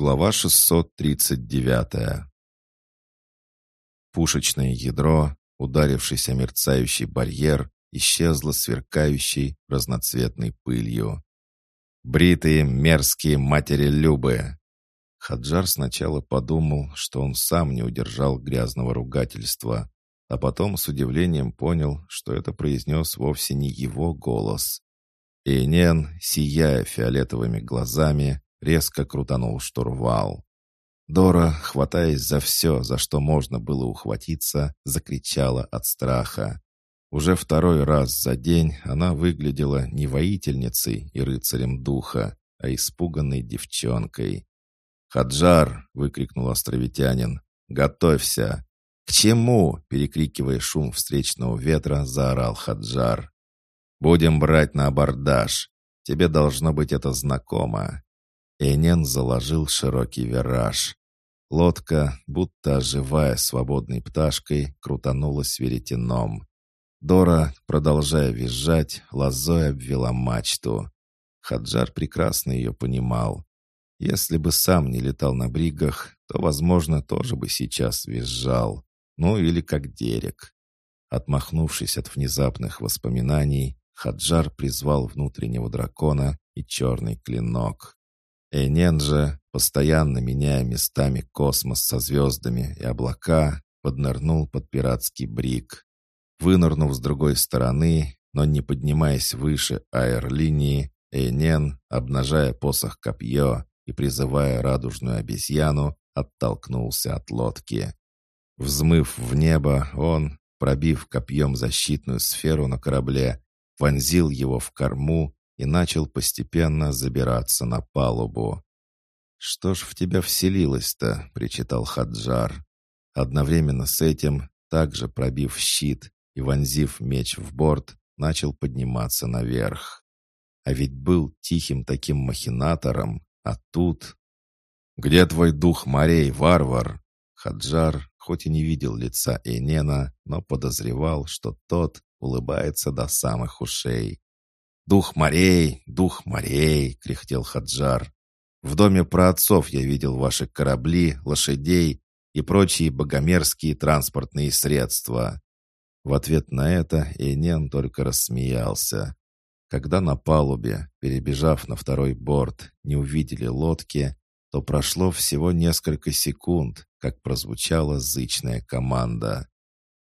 Глава 639 Пушечное ядро, ударившись о мерцающий барьер, исчезло сверкающей разноцветной пылью. «Бритые мерзкие матери-любы!» Хаджар сначала подумал, что он сам не удержал грязного ругательства, а потом с удивлением понял, что это произнес вовсе не его голос. Эйнен, сияя фиолетовыми глазами, резко крутанул штурвал. Дора, хватаясь за все, за что можно было ухватиться, закричала от страха. Уже второй раз за день она выглядела не воительницей и рыцарем духа, а испуганной девчонкой. «Хаджар!» — выкрикнул островитянин. «Готовься!» «К чему?» — перекрикивая шум встречного ветра, заорал Хаджар. «Будем брать на абордаж. Тебе должно быть это знакомо». Энен заложил широкий вираж. Лодка, будто оживая свободной пташкой, крутанулась веретеном. Дора, продолжая визжать, лозой обвела мачту. Хаджар прекрасно ее понимал. Если бы сам не летал на бригах, то, возможно, тоже бы сейчас визжал. Ну или как Дерек. Отмахнувшись от внезапных воспоминаний, Хаджар призвал внутреннего дракона и черный клинок. Энен же, постоянно меняя местами космос со звездами и облака, поднырнул под пиратский брик. Вынырнув с другой стороны, но не поднимаясь выше аэрлинии, Эйнен, обнажая посох копье и призывая радужную обезьяну, оттолкнулся от лодки. Взмыв в небо, он, пробив копьем защитную сферу на корабле, вонзил его в корму и начал постепенно забираться на палубу. «Что ж в тебя вселилось-то?» — причитал Хаджар. Одновременно с этим, также пробив щит и вонзив меч в борт, начал подниматься наверх. А ведь был тихим таким махинатором, а тут... «Где твой дух морей, варвар?» Хаджар, хоть и не видел лица Энена, но подозревал, что тот улыбается до самых ушей. «Дух морей, дух морей!» — кряхтел Хаджар. «В доме праотцов я видел ваши корабли, лошадей и прочие богомерзкие транспортные средства». В ответ на это Эйнен только рассмеялся. Когда на палубе, перебежав на второй борт, не увидели лодки, то прошло всего несколько секунд, как прозвучала зычная команда.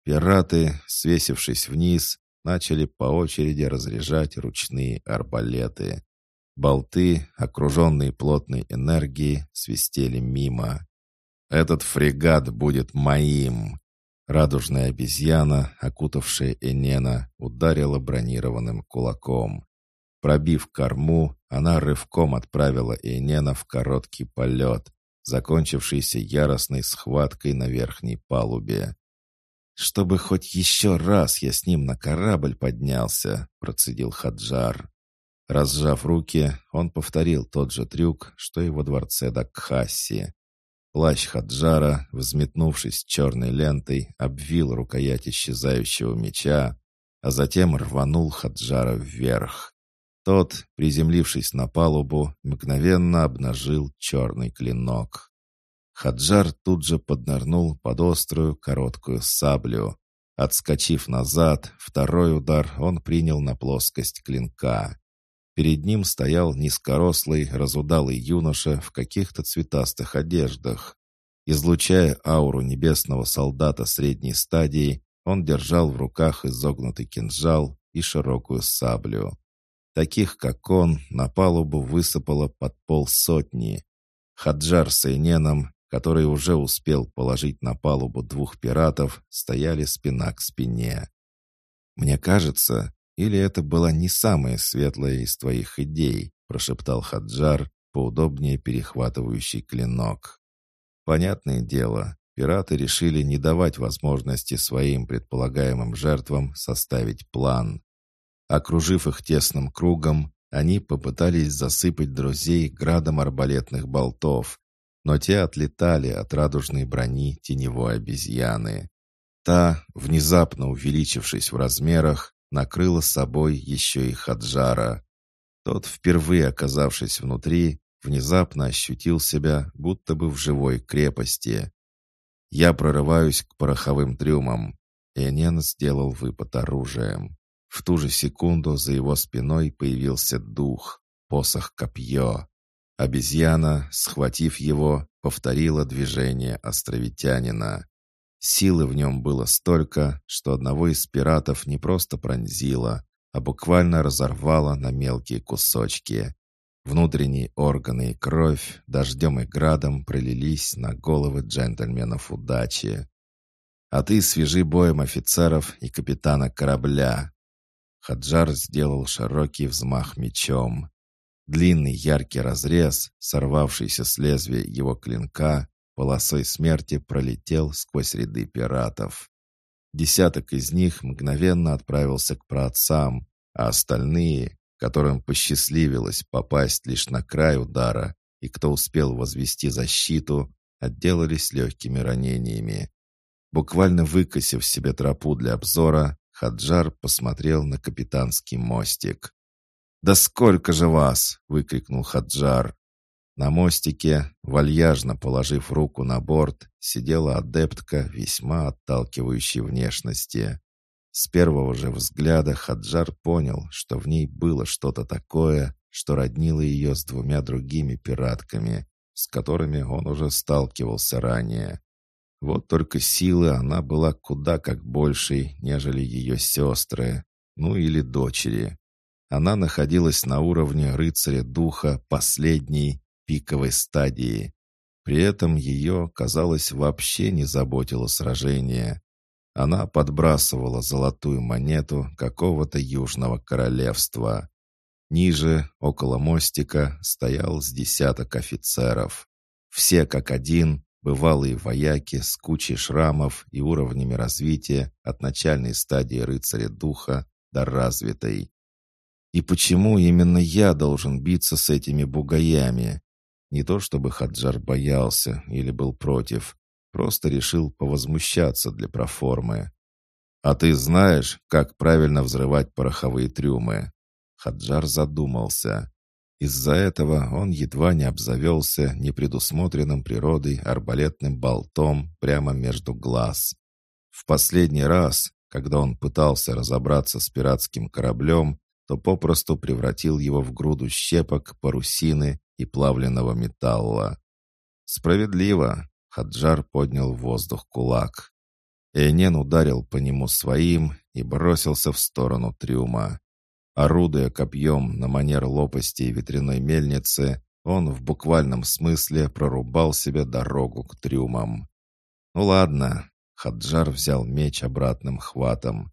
Пираты, свесившись вниз, начали по очереди разряжать ручные арбалеты. Болты, окруженные плотной энергией, свистели мимо. «Этот фрегат будет моим!» Радужная обезьяна, окутавшая Энена, ударила бронированным кулаком. Пробив корму, она рывком отправила Энена в короткий полет, закончившийся яростной схваткой на верхней палубе. «Чтобы хоть еще раз я с ним на корабль поднялся», — процедил Хаджар. Разжав руки, он повторил тот же трюк, что и во дворце Дакхасси. Плащ Хаджара, взметнувшись черной лентой, обвил рукоять исчезающего меча, а затем рванул Хаджара вверх. Тот, приземлившись на палубу, мгновенно обнажил черный клинок. Хаджар тут же поднырнул под острую короткую саблю. Отскочив назад, второй удар он принял на плоскость клинка. Перед ним стоял низкорослый, разудалый юноша в каких-то цветастых одеждах. Излучая ауру небесного солдата средней стадии, он держал в руках изогнутый кинжал и широкую саблю. Таких, как он, на палубу высыпало под полсотни. Хаджар с Эйненом который уже успел положить на палубу двух пиратов, стояли спина к спине. «Мне кажется, или это была не самая светлая из твоих идей?» прошептал Хаджар, поудобнее перехватывающий клинок. Понятное дело, пираты решили не давать возможности своим предполагаемым жертвам составить план. Окружив их тесным кругом, они попытались засыпать друзей градом арбалетных болтов, но те отлетали от радужной брони теневой обезьяны. Та, внезапно увеличившись в размерах, накрыла собой еще и Хаджара. Тот, впервые оказавшись внутри, внезапно ощутил себя будто бы в живой крепости. Я прорываюсь к пороховым трюмам. Энен сделал выпад оружием. В ту же секунду за его спиной появился дух, посох-копье. Обезьяна, схватив его, повторила движение островитянина. Силы в нем было столько, что одного из пиратов не просто пронзило, а буквально разорвало на мелкие кусочки. Внутренние органы и кровь дождем и градом пролились на головы джентльменов удачи. «А ты свяжи боем офицеров и капитана корабля». Хаджар сделал широкий взмах мечом. Длинный яркий разрез, сорвавшийся с лезвия его клинка, полосой смерти пролетел сквозь ряды пиратов. Десяток из них мгновенно отправился к праотцам, а остальные, которым посчастливилось попасть лишь на край удара, и кто успел возвести защиту, отделались легкими ранениями. Буквально выкосив себе тропу для обзора, Хаджар посмотрел на капитанский мостик. «Да сколько же вас!» — выкрикнул Хаджар. На мостике, вальяжно положив руку на борт, сидела адептка весьма отталкивающей внешности. С первого же взгляда Хаджар понял, что в ней было что-то такое, что роднило ее с двумя другими пиратками, с которыми он уже сталкивался ранее. Вот только силы она была куда как большей, нежели ее сестры, ну или дочери. Она находилась на уровне рыцаря духа последней, пиковой стадии. При этом ее, казалось, вообще не заботило сражение. Она подбрасывала золотую монету какого-то южного королевства. Ниже, около мостика, стоял с десяток офицеров. Все как один, бывалые вояки с кучей шрамов и уровнями развития от начальной стадии рыцаря духа до развитой. И почему именно я должен биться с этими бугаями? Не то чтобы Хаджар боялся или был против, просто решил повозмущаться для проформы. «А ты знаешь, как правильно взрывать пороховые трюмы?» Хаджар задумался. Из-за этого он едва не обзавелся непредусмотренным природой арбалетным болтом прямо между глаз. В последний раз, когда он пытался разобраться с пиратским кораблем, то попросту превратил его в груду щепок, парусины и плавленного металла. «Справедливо!» — Хаджар поднял в воздух кулак. Энен ударил по нему своим и бросился в сторону трюма. Орудуя копьем на манер лопасти ветряной мельницы, он в буквальном смысле прорубал себе дорогу к трюмам. «Ну ладно», — Хаджар взял меч обратным хватом.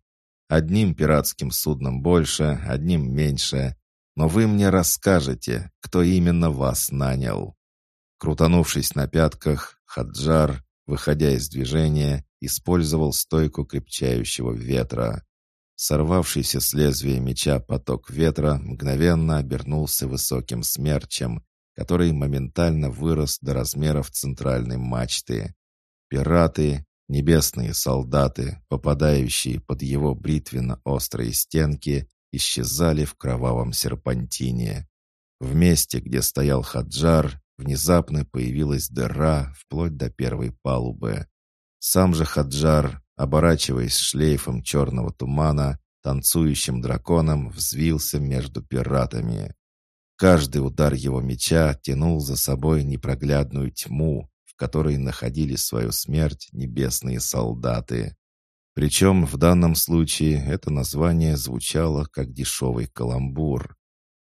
«Одним пиратским судном больше, одним меньше, но вы мне расскажете, кто именно вас нанял». Крутанувшись на пятках, Хаджар, выходя из движения, использовал стойку крепчающего ветра. Сорвавшийся с лезвия меча поток ветра мгновенно обернулся высоким смерчем, который моментально вырос до размеров центральной мачты. Пираты, небесные солдаты, попадающие под его бритвенно-острые стенки, исчезали в кровавом серпантине. В месте, где стоял Хаджар, внезапно появилась дыра вплоть до первой палубы. Сам же Хаджар, оборачиваясь шлейфом черного тумана, танцующим драконом взвился между пиратами. Каждый удар его меча тянул за собой непроглядную тьму, в которой находили свою смерть небесные солдаты. Причем в данном случае это название звучало как дешевый каламбур.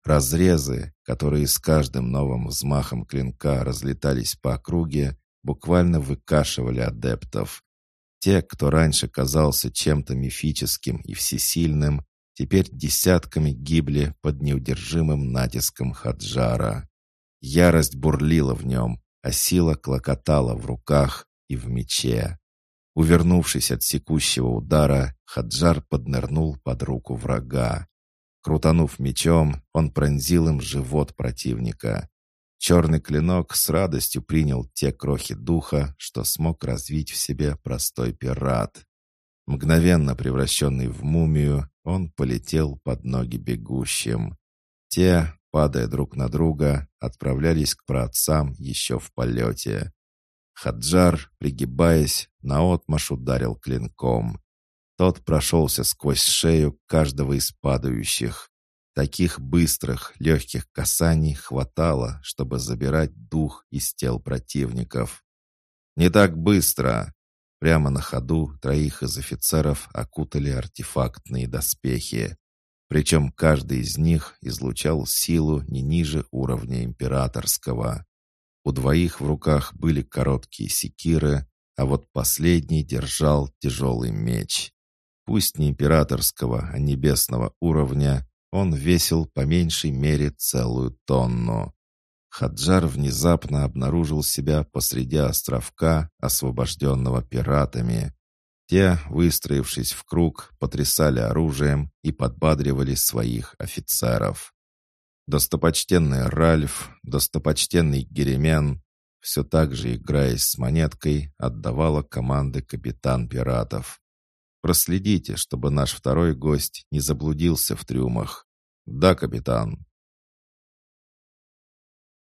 Разрезы, которые с каждым новым взмахом клинка разлетались по округе, буквально выкашивали адептов. Те, кто раньше казался чем-то мифическим и всесильным, теперь десятками гибли под неудержимым натиском Хаджара. Ярость бурлила в нем, а сила клокотала в руках и в мече. Увернувшись от секущего удара, Хаджар поднырнул под руку врага. Крутанув мечом, он пронзил им живот противника. Черный клинок с радостью принял те крохи духа, что смог развить в себе простой пират. Мгновенно превращенный в мумию, он полетел под ноги бегущим. Те, падая друг на друга, отправлялись к праотцам еще в полете. Хаджар, пригибаясь, наотмашь ударил клинком. Тот прошелся сквозь шею каждого из падающих. Таких быстрых, легких касаний хватало, чтобы забирать дух из тел противников. «Не так быстро!» Прямо на ходу троих из офицеров окутали артефактные доспехи. Причем каждый из них излучал силу не ниже уровня императорского. У двоих в руках были короткие секиры, а вот последний держал тяжелый меч. Пусть не императорского, а небесного уровня, он весил по меньшей мере целую тонну. Хаджар внезапно обнаружил себя посреди островка, освобожденного пиратами. Те, выстроившись в круг, потрясали оружием и подбадривали своих офицеров. Достопочтенный Ральф, достопочтенный Геремен, все так же, играясь с монеткой, отдавала команды капитан пиратов. «Проследите, чтобы наш второй гость не заблудился в трюмах». «Да, капитан».